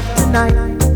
Tonight.